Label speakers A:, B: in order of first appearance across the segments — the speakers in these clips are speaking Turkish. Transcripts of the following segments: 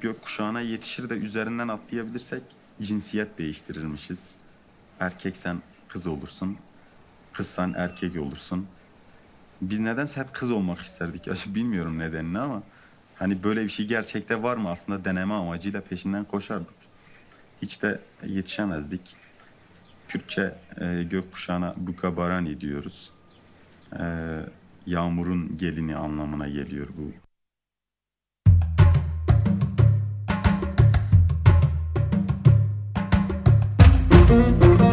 A: gökkuşağına yetişir de üzerinden atlayabilirsek cinsiyet değiştirirmişiz. Erkeksen kız olursun, kızsan erkek olursun. Biz nedense hep kız olmak isterdik. Bilmiyorum nedenini ama hani böyle bir şey gerçekte var mı aslında deneme amacıyla peşinden koşardık. Hiç de yetişemezdik. Kürtçe e, gökkuşağına bukabarani diyoruz. E, yağmurun gelini anlamına geliyor bu.
B: Evet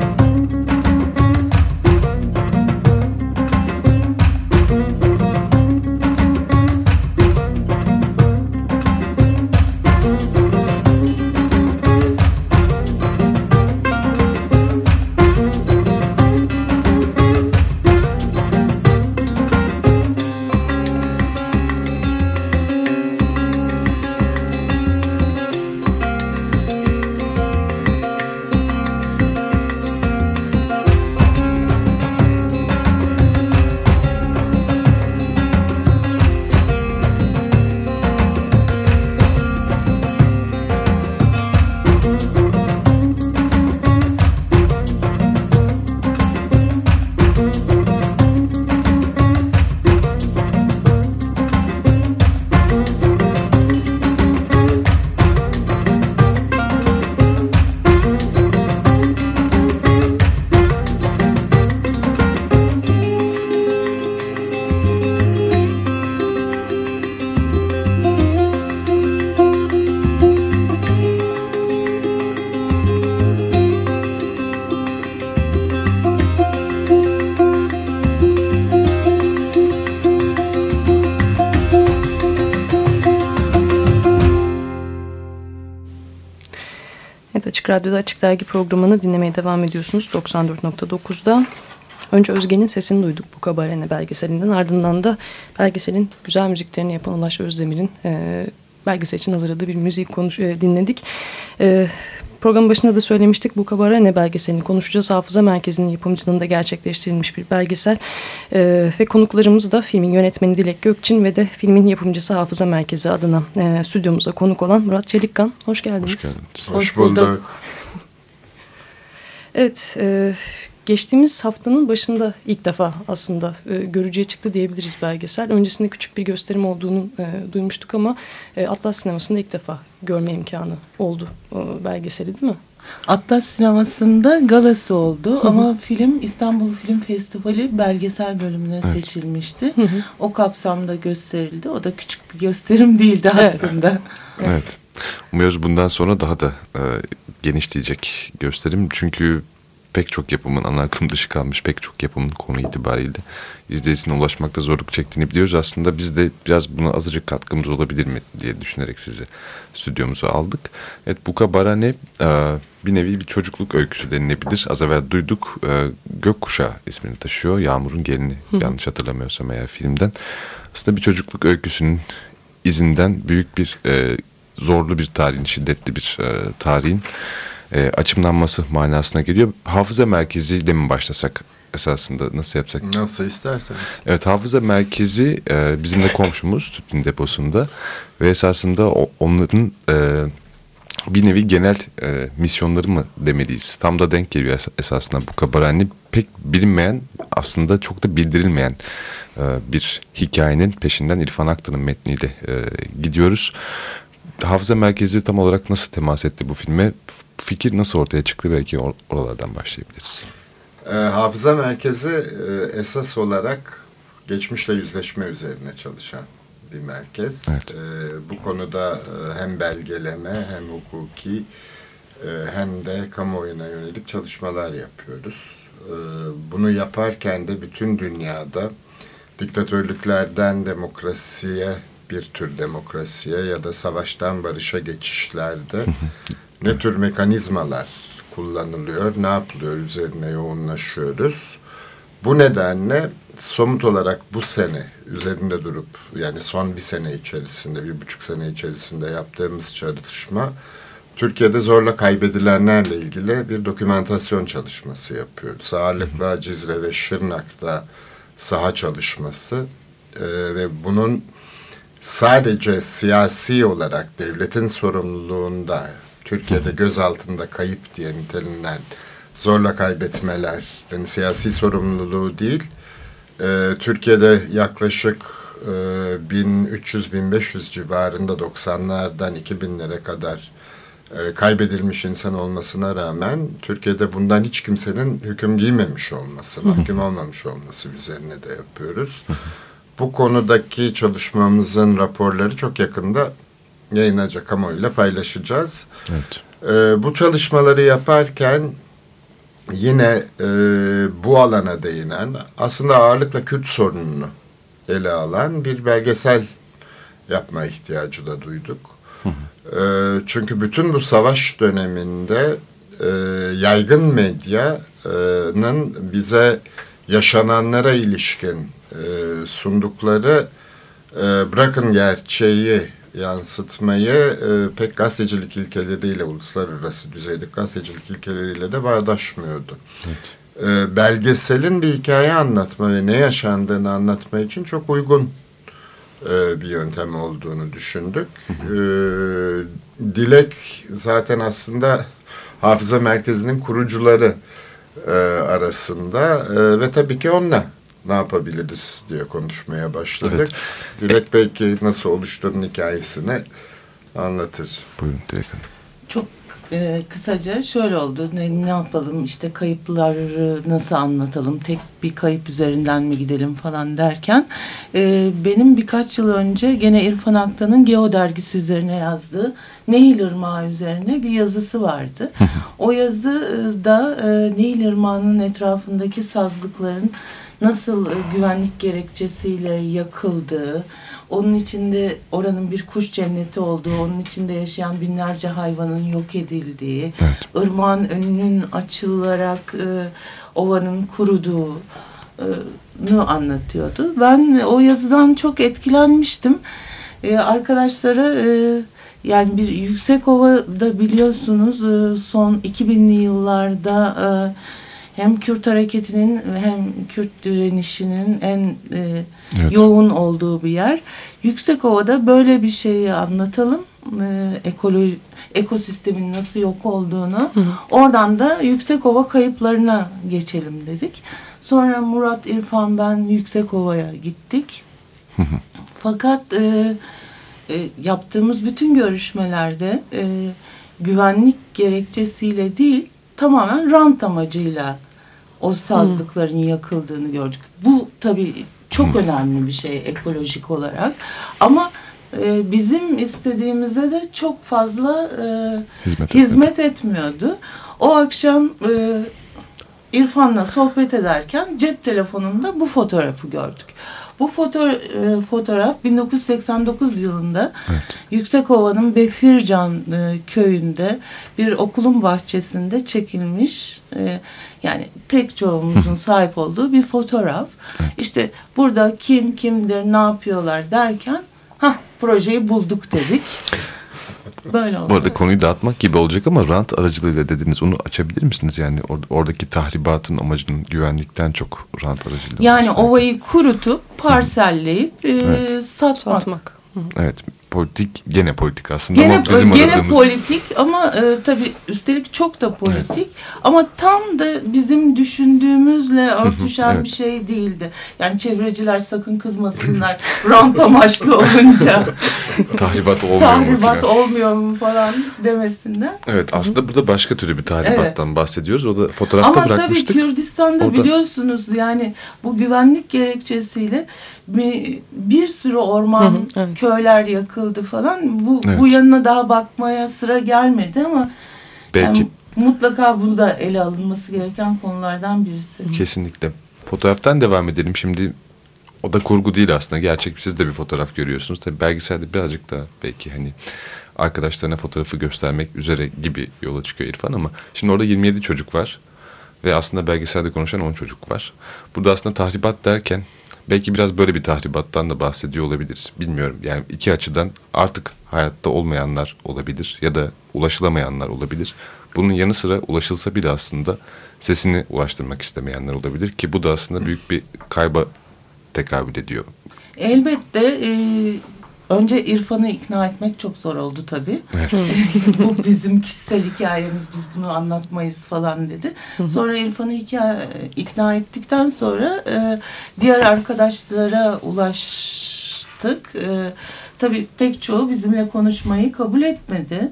B: Açık Radyo'da Açık Dergi programını dinlemeye devam ediyorsunuz 94.9'da. Önce Özge'nin sesini duyduk bu Kabarene belgeselinden. Ardından da belgeselin güzel müziklerini yapan Ulaş Özdemir'in e, belgesel için hazırladığı bir müzik konuş, e, dinledik. E, programın başında da söylemiştik bu Kabarene belgeselini konuşacağız. Hafıza Merkezi'nin yapımcılığında gerçekleştirilmiş bir belgesel. E, ve konuklarımız da filmin yönetmeni Dilek Gökçin ve de filmin yapımcısı Hafıza Merkezi adına e, stüdyomuza konuk olan Murat Çelikkan. Hoş geldiniz.
C: Hoş geldiniz.
D: Hoş bulduk.
B: Evet, e, geçtiğimiz haftanın başında ilk defa aslında e, görücüye çıktı diyebiliriz belgesel. Öncesinde küçük bir gösterim olduğunu e, duymuştuk ama e, Atlas Sineması'nda ilk defa görme imkanı oldu e, belgeseli değil mi?
D: Atlas sinemasında galası oldu ama film İstanbul Film Festivali belgesel bölümüne seçilmişti. O kapsamda gösterildi. O da küçük bir gösterim değildi
B: Evet.
D: aslında.
C: Evet. Umuyoruz bundan sonra daha da e, genişleyecek gösterim. Çünkü pek çok yapımın ana akım dışı kalmış pek çok yapımın konu itibariyle izleyicisine ulaşmakta zorluk çektiğini biliyoruz. Aslında biz de biraz buna azıcık katkımız olabilir mi diye düşünerek sizi stüdyomuza aldık. Evet Buka Barane e, bir nevi bir çocukluk öyküsü denilebilir. Az evvel duyduk e, Gökkuşağı ismini taşıyor. Yağmur'un gelini yanlış hatırlamıyorsam eğer filmden. Aslında bir çocukluk öyküsünün izinden büyük bir e, zorlu bir tarihin, şiddetli bir tarihin e, açımlanması manasına geliyor. Hafıza merkeziyle mi başlasak esasında nasıl yapsak?
E: Nasıl isterseniz.
C: Evet hafıza merkezi e, bizim de komşumuz tütün deposunda ve esasında o, onların e, bir nevi genel e, misyonları mı demeliyiz? Tam da denk geliyor es- esasında bu kabarani pek bilinmeyen aslında çok da bildirilmeyen e, bir hikayenin peşinden İrfan Aktan'ın metniyle e, gidiyoruz. Hafıza merkezi tam olarak nasıl temas etti bu filme? Fikir nasıl ortaya çıktı belki or- oralardan başlayabiliriz.
E: Ee, hafıza merkezi e, esas olarak geçmişle yüzleşme üzerine çalışan bir merkez.
C: Evet.
E: Ee, bu konuda e, hem belgeleme hem hukuki e, hem de kamuoyuna yönelik çalışmalar yapıyoruz. Ee, bunu yaparken de bütün dünyada diktatörlüklerden demokrasiye bir tür demokrasiye ya da savaştan barışa geçişlerde ne tür mekanizmalar kullanılıyor, ne yapılıyor üzerine yoğunlaşıyoruz. Bu nedenle somut olarak bu sene üzerinde durup yani son bir sene içerisinde, bir buçuk sene içerisinde yaptığımız çalışma Türkiye'de zorla kaybedilenlerle ilgili bir dokümentasyon çalışması yapıyoruz. Ağırlıkla Cizre ve Şırnak'ta saha çalışması Ee, ve bunun sadece siyasi olarak devletin sorumluluğunda Türkiye'de gözaltında kayıp diye nitelenen zorla kaybetmelerin siyasi sorumluluğu değil, e, Türkiye'de yaklaşık e, 1300-1500 civarında 90'lardan 2000'lere kadar e, kaybedilmiş insan olmasına rağmen Türkiye'de bundan hiç kimsenin hüküm giymemiş olması, mahkum olmamış olması üzerine de yapıyoruz. Bu konudaki çalışmamızın raporları çok yakında yayınlanacak kamuoyuyla paylaşacağız.
C: Evet.
E: E, bu çalışmaları yaparken yine e, bu alana değinen aslında ağırlıkla Kürt sorununu ele alan bir belgesel yapma ihtiyacı da duyduk. E, çünkü bütün bu savaş döneminde e, yaygın medyanın bize yaşananlara ilişkin e, sundukları e, bırakın gerçeği yansıtmayı e, pek gazetecilik ilkeleriyle, uluslararası düzeydeki gazetecilik ilkeleriyle de bağdaşmıyordu. E, belgeselin bir hikaye anlatma ve ne yaşandığını anlatma için çok uygun e, bir yöntem olduğunu düşündük. E, Dilek zaten aslında Hafıza Merkezi'nin kurucuları e, arasında e, ve tabii ki onunla ne yapabiliriz diye konuşmaya başladık.
C: Evet.
E: Dilek belki nasıl oluştuğunun hikayesini anlatır.
C: Buyurun Dilek Hanım.
D: Çok e, kısaca şöyle oldu. Ne, ne yapalım işte kayıpları nasıl anlatalım? Tek bir kayıp üzerinden mi gidelim falan derken e, benim birkaç yıl önce gene İrfan Aktan'ın Geo dergisi üzerine yazdığı Nehil Irmağı üzerine bir yazısı vardı. o yazıda e, Nehil Irmağı'nın etrafındaki sazlıkların nasıl e, güvenlik gerekçesiyle yakıldığı, onun içinde oranın bir kuş cenneti olduğu, onun içinde yaşayan binlerce hayvanın yok edildiği,
C: Evet.
D: ırmağın önünün açılarak e, ovanın kuruduğu e, anlatıyordu. Ben o yazıdan çok etkilenmiştim. E, arkadaşlara e, yani bir yüksek ovada biliyorsunuz e, son 2000'li yıllarda e, hem Kürt hareketinin hem Kürt direnişinin en e,
C: Evet.
D: yoğun olduğu bir yer. Yüksekova'da böyle bir şeyi anlatalım. E, ekoloji, ekosistemin nasıl yok olduğunu. Oradan da Yüksekova kayıplarına geçelim dedik. Sonra Murat, İrfan, ben Yüksekova'ya gittik. Fakat e, e, yaptığımız bütün görüşmelerde e, güvenlik gerekçesiyle değil tamamen rant amacıyla o sazlıkların yakıldığını gördük. Bu tabii çok önemli bir şey ekolojik olarak ama e, bizim istediğimize de çok fazla e,
C: Hizmet
D: hizmet etmiyordu. O akşam e, İrfan'la sohbet ederken cep telefonunda bu fotoğrafı gördük. Bu foto, e, fotoğraf 1989 yılında Yüksekova'nın Befircan e, köyünde bir okulun bahçesinde çekilmiş e, yani pek çoğumuzun sahip olduğu bir fotoğraf. İşte burada kim kimdir ne yapıyorlar derken ha projeyi bulduk dedik. Böyle oldu.
C: Bu arada konuyu dağıtmak gibi olacak ama rant aracılığıyla dediniz. Onu açabilir misiniz? Yani or- oradaki tahribatın amacının güvenlikten çok rant aracılığıyla.
D: Yani
C: olması.
D: ovayı kurutup parselleyip e,
C: Evet.
D: satmak.
B: Satmak.
C: Evet politik gene politik aslında
D: Gene,
C: ama bizim
D: gene
C: aradığımız
D: politik ama e, tabii üstelik çok da politik ama tam da bizim düşündüğümüzle örtüşen
C: evet.
D: bir şey değildi. Yani çevreciler sakın kızmasınlar rant amaçlı olunca
C: tahribat olmuyor mu
D: tahribat
C: filan.
D: olmuyor mu falan demesinler.
C: Evet aslında burada başka türlü bir tahribattan bahsediyoruz. O da fotoğrafta
D: Ama tabii
C: bırakmıştık.
D: Kürdistan'da
C: Orada-
D: biliyorsunuz yani bu güvenlik gerekçesiyle bir, bir sürü orman,
B: Hı hı, evet.
D: köyler yakıldı falan. Bu,
C: Evet.
D: bu yanına daha bakmaya sıra gelmedi ama
C: Belki
D: yani mutlaka bu da ele alınması gereken konulardan birisi.
C: kesinlikle. Fotoğraftan devam edelim. Şimdi o da kurgu değil aslında. Gerçek siz de bir fotoğraf görüyorsunuz. Tabii belgeselde birazcık daha belki hani arkadaşlarına fotoğrafı göstermek üzere gibi yola çıkıyor İrfan ama şimdi orada 27 çocuk var ve aslında belgeselde konuşan 10 çocuk var. Burada aslında tahribat derken belki biraz böyle bir tahribattan da bahsediyor olabiliriz. Bilmiyorum yani iki açıdan artık hayatta olmayanlar olabilir ya da ulaşılamayanlar olabilir. Bunun yanı sıra ulaşılsa bile aslında sesini ulaştırmak istemeyenler olabilir ki bu da aslında büyük bir kayba tekabül ediyor.
D: Elbette e, önce İrfan'ı ikna etmek çok zor oldu tabii. Bu bizim kişisel hikayemiz biz bunu anlatmayız falan dedi. Sonra İrfan'ı hikaye, ikna ettikten sonra e, diğer arkadaşlara ulaştık. E, tabii pek çoğu bizimle konuşmayı kabul etmedi.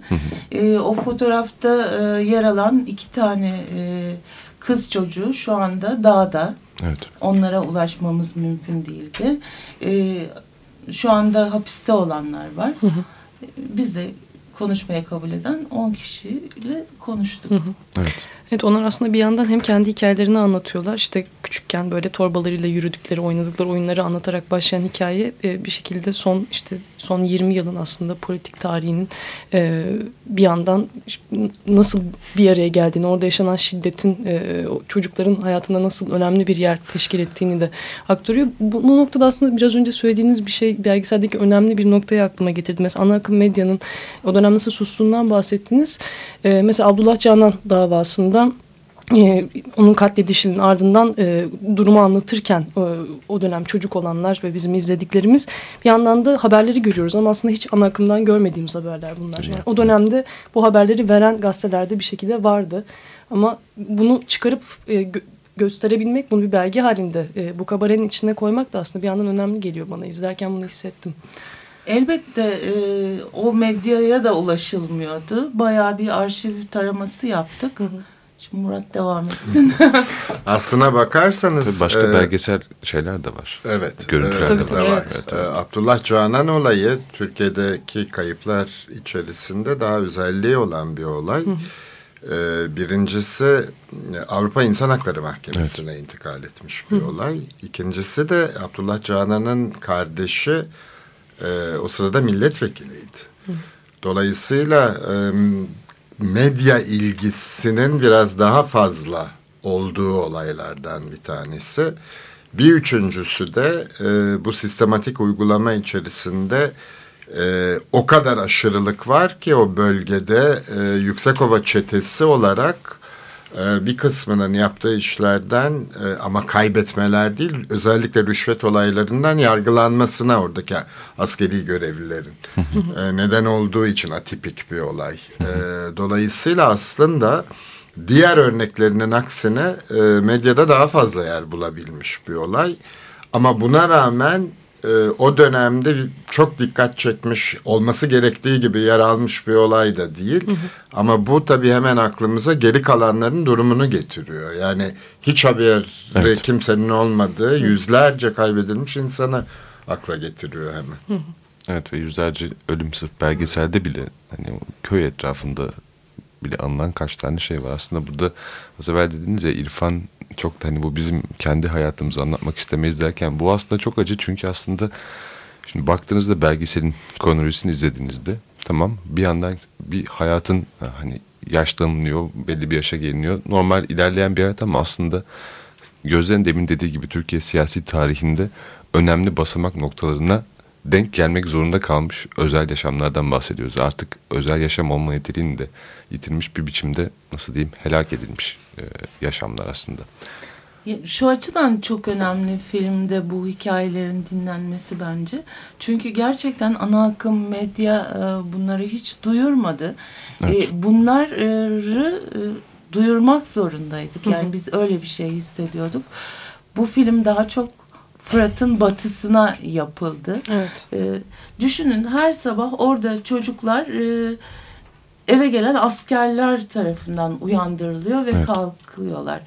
D: E, o fotoğrafta e, yer alan iki tane e, kız çocuğu şu anda dağda.
C: Evet.
D: Onlara ulaşmamız mümkün değildi. Ee, şu anda hapiste olanlar var. Ee, Biz de konuşmaya kabul eden 10 kişiyle konuştuk.
C: Evet.
B: Evet onlar aslında bir yandan hem kendi hikayelerini anlatıyorlar. İşte küçükken böyle torbalarıyla yürüdükleri, oynadıkları oyunları anlatarak başlayan hikaye e, bir şekilde son işte son 20 yılın aslında politik tarihinin e, bir yandan nasıl bir araya geldiğini, orada yaşanan şiddetin e, çocukların hayatında nasıl önemli bir yer teşkil ettiğini de aktarıyor. Bu, bu noktada aslında biraz önce söylediğiniz bir şey belgeseldeki önemli bir noktayı aklıma getirdi. Mesela ana akım medyanın o dönem nasıl sustuğundan bahsettiniz. Mesela Abdullah Canan davasında e, onun katledişinin ardından e, durumu anlatırken e, o dönem çocuk olanlar ve bizim izlediklerimiz bir yandan da haberleri görüyoruz ama aslında hiç ana akımdan görmediğimiz haberler bunlar. Yani o dönemde bu haberleri veren gazetelerde bir şekilde vardı ama bunu çıkarıp e, gö- gösterebilmek bunu bir belge halinde e, bu kabarenin içine koymak da aslında bir yandan önemli geliyor bana izlerken bunu hissettim.
D: Elbette e, o medyaya da ulaşılmıyordu. Bayağı bir arşiv taraması yaptık. Şimdi Murat devam etsin.
E: Aslına bakarsanız...
C: Tabii başka
E: e,
C: belgesel şeyler de var.
E: Evet.
C: Görüntüler
E: e, de var.
B: evet.
E: E, Abdullah Canan olayı Türkiye'deki kayıplar içerisinde daha özelliği olan bir olay. E, birincisi e, Avrupa İnsan Hakları Mahkemesi'ne intikal etmiş bir olay. İkincisi de Abdullah Canan'ın kardeşi e, o sırada milletvekiliydi. Dolayısıyla e, medya ilgisinin biraz daha fazla olduğu olaylardan bir tanesi. Bir üçüncüsü de e, bu sistematik uygulama içerisinde e, o kadar aşırılık var ki o bölgede e, Yüksekova çetesi olarak bir kısmının yaptığı işlerden e, ama kaybetmeler değil özellikle rüşvet olaylarından yargılanmasına oradaki askeri görevlilerin e, neden olduğu için atipik bir olay. E, dolayısıyla aslında diğer örneklerinin aksine e, medyada daha fazla yer bulabilmiş bir olay. Ama buna rağmen e, o dönemde çok dikkat çekmiş olması gerektiği gibi yer almış bir olay da değil. Ama bu tabii hemen aklımıza geri kalanların durumunu getiriyor. Yani hiç haberi
C: Evet.
E: kimsenin olmadığı yüzlerce kaybedilmiş insanı akla getiriyor hemen.
C: Evet ve yüzlerce ölüm sırf belgeselde bile hani köy etrafında bile anılan kaç tane şey var. Aslında burada az evvel dediniz ya İrfan çok da hani bu bizim kendi hayatımızı anlatmak istemeyiz derken bu aslında çok acı çünkü aslında şimdi baktığınızda belgeselin kronolojisini izlediğinizde tamam bir yandan bir hayatın hani yaşlanılıyor belli bir yaşa geliniyor. Normal ilerleyen bir hayat ama aslında Gözden demin dediği gibi Türkiye siyasi tarihinde önemli basamak noktalarına denk gelmek zorunda kalmış özel yaşamlardan bahsediyoruz. Artık özel yaşam olma niteliğini de yitirmiş bir biçimde nasıl diyeyim helak edilmiş e, yaşamlar aslında.
D: Şu açıdan çok önemli filmde bu hikayelerin dinlenmesi bence. Çünkü gerçekten ana akım medya e, bunları hiç duyurmadı.
C: Evet.
D: E, Bunları e, duyurmak zorundaydık. Yani biz öyle bir şey hissediyorduk. Bu film daha çok Fırat'ın batısına yapıldı.
B: Evet.
D: E, düşünün her sabah orada çocuklar e, eve gelen askerler tarafından uyandırılıyor ve
C: Evet.
D: kalkıyorlar.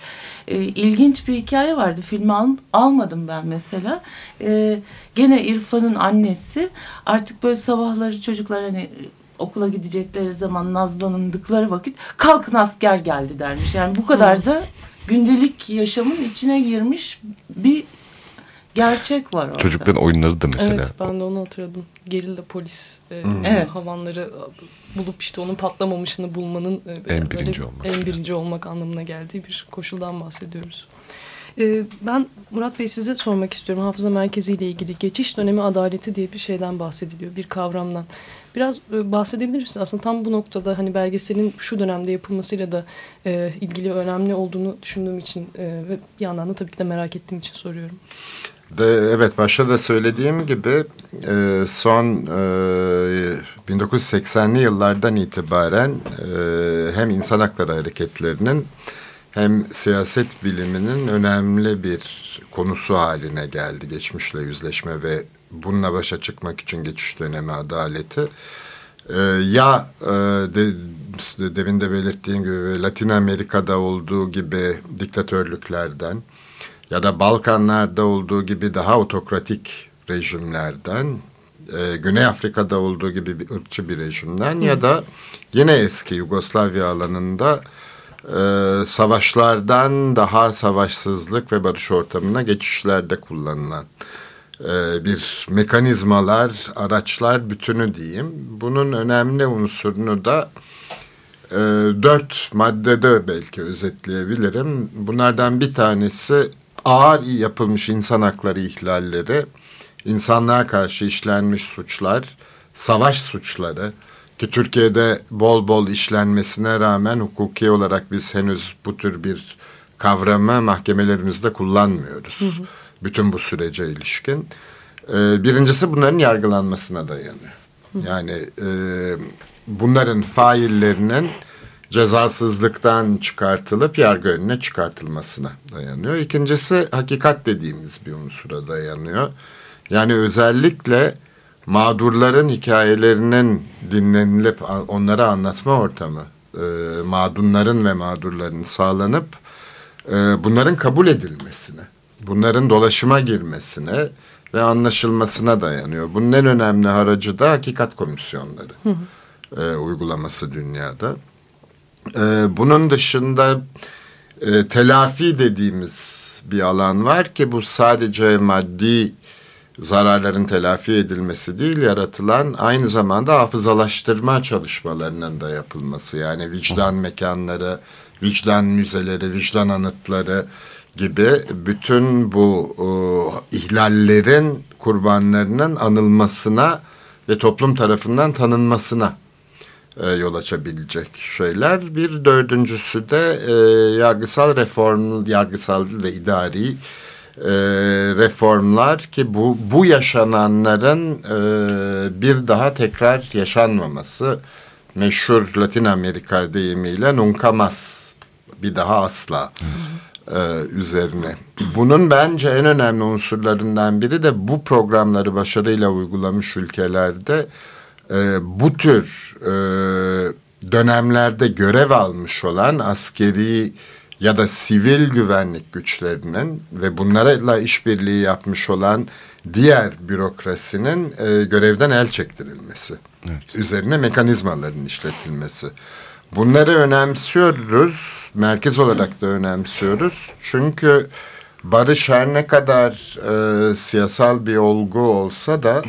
D: E, ilginç bir hikaye vardı. Filmi al- almadım ben mesela. E, gene İrfan'ın annesi artık böyle sabahları çocuklar hani okula gidecekleri zaman nazlanındıkları vakit kalkın asker geldi dermiş. Yani bu kadar da gündelik yaşamın içine girmiş bir gerçek var orada.
C: Çocukların oyunları da mesela.
B: Evet ben de onu hatırladım. Gerilla polis e,
D: Evet.
B: havanları bulup işte onun patlamamışını bulmanın e,
C: En birinci olmak.
B: en birinci olmak anlamına geldiği bir koşuldan bahsediyoruz. E, ben Murat Bey size sormak istiyorum. Hafıza merkezi ile ilgili geçiş dönemi adaleti diye bir şeyden bahsediliyor. Bir kavramdan. Biraz e, bahsedebilir misiniz? Aslında tam bu noktada hani belgeselin şu dönemde yapılmasıyla da e, ilgili önemli olduğunu düşündüğüm için e, ve bir yandan da tabii ki de merak ettiğim için soruyorum.
E: De, evet başta da söylediğim gibi e, son e, 1980'li yıllardan itibaren e, hem insan hakları hareketlerinin hem siyaset biliminin önemli bir konusu haline geldi geçmişle yüzleşme ve bununla başa çıkmak için geçiş dönemi adaleti. E, ya e, de, demin de belirttiğim gibi Latin Amerika'da olduğu gibi diktatörlüklerden ya da Balkanlarda olduğu gibi daha otokratik rejimlerden, e, Güney Afrika'da olduğu gibi bir ırkçı bir rejimden ya da yine eski Yugoslavya alanında e, savaşlardan daha savaşsızlık ve barış ortamına geçişlerde kullanılan e, bir mekanizmalar, araçlar bütünü diyeyim. Bunun önemli unsurunu da e, dört maddede belki özetleyebilirim. Bunlardan bir tanesi ağır yapılmış insan hakları ihlalleri, insanlığa karşı işlenmiş suçlar, savaş suçları ki Türkiye'de bol bol işlenmesine rağmen hukuki olarak biz henüz bu tür bir kavramı mahkemelerimizde kullanmıyoruz. Hı hı. Bütün bu sürece ilişkin. Ee, birincisi bunların yargılanmasına dayanıyor. Hı. Yani e, bunların faillerinin cezasızlıktan çıkartılıp yargı önüne çıkartılmasına dayanıyor. İkincisi hakikat dediğimiz bir unsura dayanıyor. Yani özellikle mağdurların hikayelerinin dinlenilip onlara anlatma ortamı, e, mağdunların ve mağdurların sağlanıp e, bunların kabul edilmesine, bunların dolaşıma girmesine ve anlaşılmasına dayanıyor. Bunun en önemli haracı da hakikat komisyonları hı hı. E, uygulaması dünyada. Ee, bunun dışında e, telafi dediğimiz bir alan var ki bu sadece maddi zararların telafi edilmesi değil yaratılan aynı zamanda hafızalaştırma çalışmalarının da yapılması. Yani vicdan mekanları, vicdan müzeleri, vicdan anıtları gibi bütün bu e, ihlallerin kurbanlarının anılmasına ve toplum tarafından tanınmasına e, yol açabilecek şeyler. Bir dördüncüsü de e, yargısal reform, yargısal ve idari e, reformlar ki bu bu yaşananların e, bir daha tekrar yaşanmaması meşhur Latin Amerika deyimiyle nunca más bir daha asla e, üzerine. Bunun bence en önemli unsurlarından biri de bu programları başarıyla uygulamış ülkelerde e, bu tür e, dönemlerde görev almış olan askeri ya da sivil güvenlik güçlerinin ve bunlarla işbirliği yapmış olan diğer bürokrasinin e, görevden el çektirilmesi. Evet. Üzerine mekanizmaların işletilmesi. Bunları önemsiyoruz, merkez olarak da önemsiyoruz. Çünkü barış her ne kadar e, siyasal bir olgu olsa da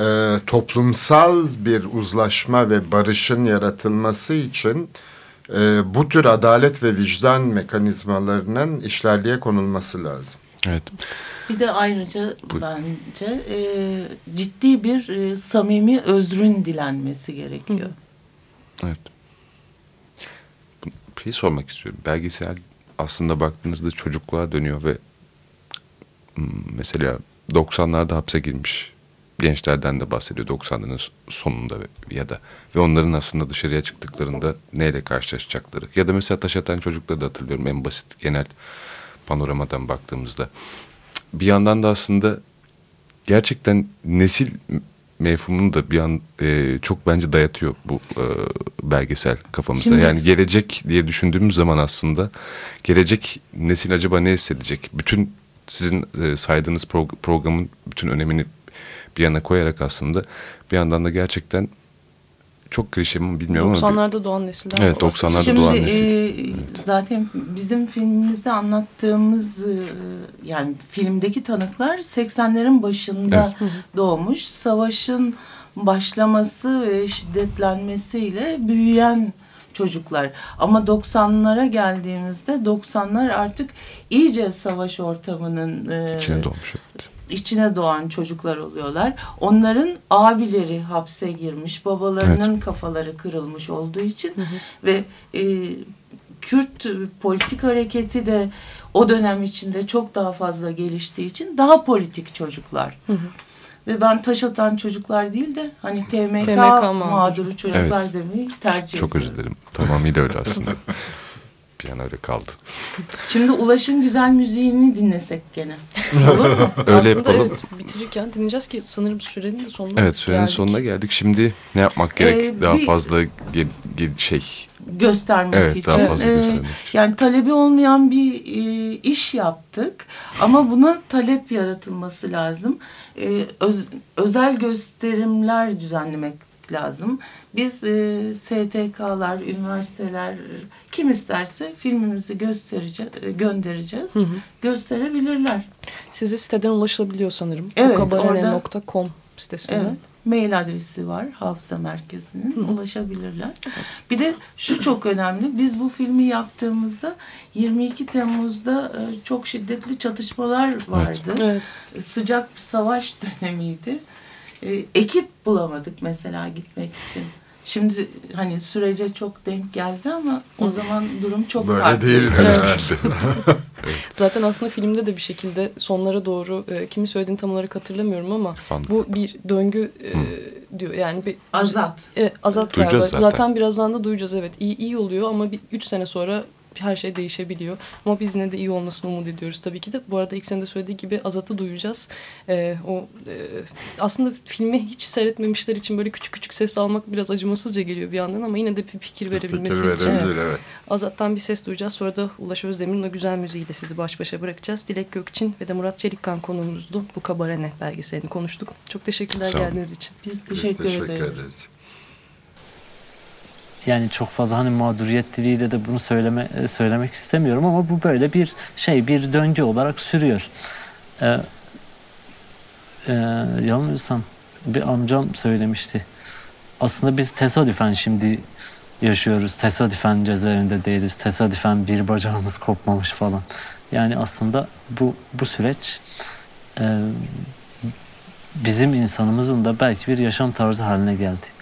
E: e, toplumsal bir uzlaşma ve barışın yaratılması için e, bu tür adalet ve vicdan mekanizmalarının işlerliğe konulması lazım.
C: Evet.
D: Bir de ayrıca bu... bence e, ciddi bir e, samimi özrün dilenmesi gerekiyor.
C: Hı. Evet. Bir şey sormak istiyorum. Belgesel aslında baktığınızda çocukluğa dönüyor ve mesela 90'larda hapse girmiş gençlerden de bahsediyor 90'ların sonunda ya da ve onların aslında dışarıya çıktıklarında neyle karşılaşacakları ya da mesela taş atan çocukları da hatırlıyorum en basit genel panoramadan baktığımızda bir yandan da aslında gerçekten nesil mefhumunu da bir an e, çok bence dayatıyor bu e, belgesel kafamızda. Şimdi... Yani gelecek diye düşündüğümüz zaman aslında gelecek nesil acaba ne hissedecek? Bütün sizin e, saydığınız pro programın bütün önemini bir yana koyarak aslında bir yandan da gerçekten çok klişe mi bilmiyorum 90'larda
B: ama. 90'larda doğan nesiller.
C: Evet 90'larda doğan nesil. E, evet.
D: Zaten bizim filmimizde anlattığımız e, yani filmdeki tanıklar 80'lerin başında evet. doğmuş. Savaşın başlaması ve şiddetlenmesiyle büyüyen çocuklar. Ama 90'lara geldiğimizde 90'lar artık iyice savaş ortamının
C: e, içine doğmuş. Evet
D: içine doğan çocuklar oluyorlar. Onların abileri hapse girmiş, babalarının evet. kafaları kırılmış olduğu için hı hı. ve e, Kürt politik hareketi de o dönem içinde çok daha fazla geliştiği için daha politik çocuklar. Ve ben taş atan çocuklar değil de hani TMK,
B: TMK mağduru.
D: mağduru çocuklar
C: Evet.
D: demeyi tercih
C: Çok özür
D: ediyorum.
C: dilerim. Tamamıyla öyle aslında. bir an öyle kaldı.
D: Şimdi Ulaş'ın güzel müziğini dinlesek gene. Olur mu?
C: Öyle
B: Aslında
C: yapalım.
B: evet bitirirken dinleyeceğiz ki sanırım sürenin de sonuna
C: Evet sürenin
B: geldik.
C: sonuna geldik. Şimdi ne yapmak gerek?
D: Ee,
C: daha
D: bir-
C: fazla ge- ge- şey.
D: göstermek
C: Evet
D: için.
C: daha fazla
D: Ee,
C: göstermek için.
D: Yani talebi olmayan bir e, iş yaptık ama buna talep yaratılması lazım. Ee, öz- özel gösterimler düzenlemek lazım. Biz e, STK'lar, üniversiteler kim isterse filmimizi göstereceğiz, göndereceğiz. Gösterebilirler.
B: Size siteden ulaşılabiliyor sanırım.
D: Evet,
B: Bukabarene.com sitesinden.
D: Evet. Mail adresi var Hafıza Merkezi'nin. Ulaşabilirler. Bir de şu çok önemli. Biz bu filmi yaptığımızda 22 Temmuz'da e, çok şiddetli çatışmalar vardı.
B: Evet.
D: Sıcak bir savaş dönemiydi. E, ekip bulamadık mesela gitmek için. Şimdi hani sürece çok denk geldi ama o zaman durum çok
E: Böyle
D: farklı.
E: değil.
B: Evet. Zaten aslında filmde de bir şekilde sonlara doğru e, kimi söylediğini tam olarak hatırlamıyorum ama
C: Efendim?
B: bu bir döngü e, diyor. Yani bir
D: Azat.
B: E, azat
C: Duyacağız
B: galiba.
C: zaten.
B: birazdan da duyacağız evet. İyi, iyi oluyor ama bir üç sene sonra her şey değişebiliyor. Ama biz yine de iyi olmasını umut ediyoruz tabii ki de. Bu arada ilk de söylediği gibi Azat'ı duyacağız. E, o e, aslında filmi hiç seyretmemişler için böyle küçük küçük ses almak biraz acımasızca geliyor bir yandan ama yine de bir fikir verebilmesi
E: Fikir
B: için.
E: evet.
B: Azat'tan bir ses duyacağız. Sonra da Ulaş Özdemir'in o güzel müziğiyle sizi baş başa bırakacağız. Dilek Gökçin ve de Murat Çelikkan konuğumuzdu. Bu Kabarene belgeselini konuştuk. Çok teşekkürler
C: Sağ
B: geldiğiniz için.
D: Biz
E: Biz
D: teşekkür,
E: teşekkür
D: ederiz.
E: ederiz.
F: Yani çok fazla hani mağduriyet diliyle de bunu söyleme e, söylemek istemiyorum ama bu böyle bir şey bir döngü olarak sürüyor. Ee, e, yanılmıyorsam bir amcam söylemişti. Aslında biz tesadüfen şimdi yaşıyoruz. Tesadüfen cezaevinde değiliz. Tesadüfen bir bacağımız kopmamış falan. Yani aslında bu bu süreç e, bizim insanımızın da belki bir yaşam tarzı haline geldi.